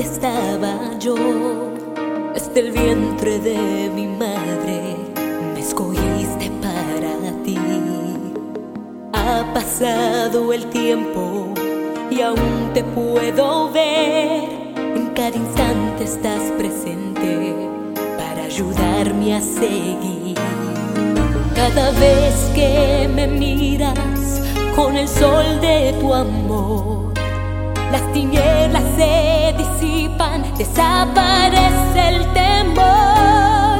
estaba yo. Desde el vientre de mi madre me escogiste para ti. Ha pasado el tiempo y aún te puedo ver. En cada instante estás presente para ayudarme a seguir. Cada vez que me miras con el sol de tu amor, las tinieblas se disipan, desaparece el temor.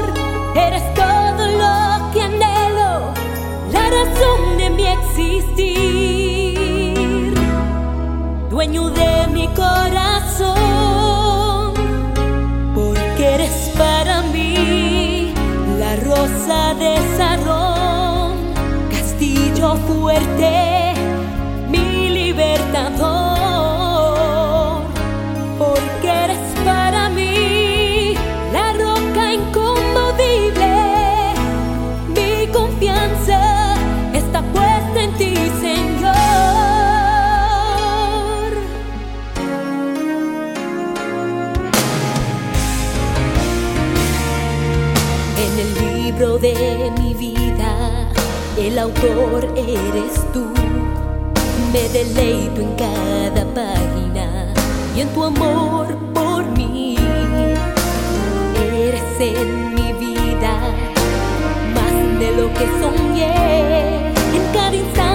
Eres todo lo que anhelo, la razón de mi existir, dueño de mi corazón, porque eres para mí la rosa de Sarón, castillo fuerte, En el libro de mi vida, el autor eres tú. Me deleito en cada página y en tu amor por mí. Eres en mi vida más de lo que soñé. En cada instante